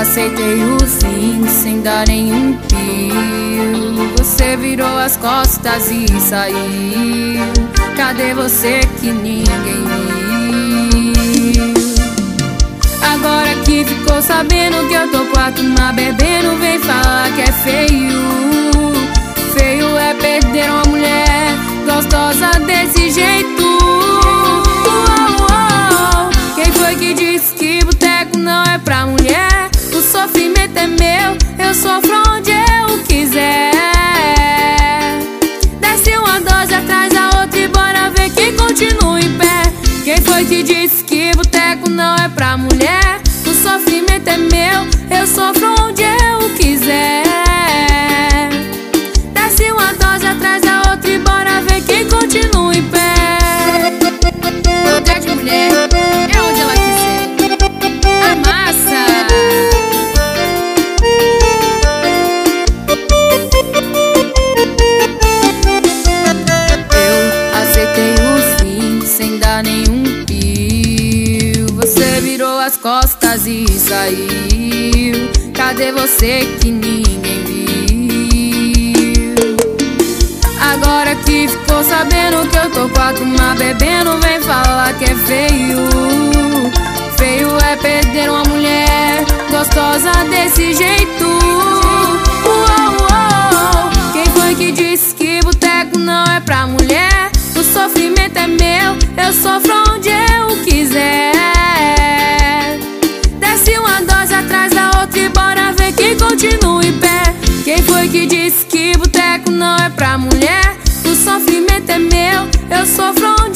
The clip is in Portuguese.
aceitei o fim sem dar nenhum pio. Você virou as costas e saiu. Cadê você que ninguém viu? Agora que ficou sabendo que eu tô quatro na bebendo, vem falar que é feio. Feio é perder uma mulher gostosa desse jeito. Que disse que boteco não é pra mulher? O sofrimento é meu, eu sofro onde eu quiser. Desce uma dose atrás da outra e bora ver quem continua em pé. Lugar de mulher é onde ela quiser. A massa. Eu aceitei o fim sem dar nenhum costas e saiu. Cadê você que ninguém viu? Agora que ficou sabendo que eu tô com a turma bebendo, vem falar que é feio. Feio é perder uma mulher gostosa desse jeito. Uou, uou. Quem foi que disse que boteco não é pra mulher? O sofrimento é meu, eu sofro em pé. Quem foi que disse que boteco não é pra mulher? O sofrimento é meu, eu sofro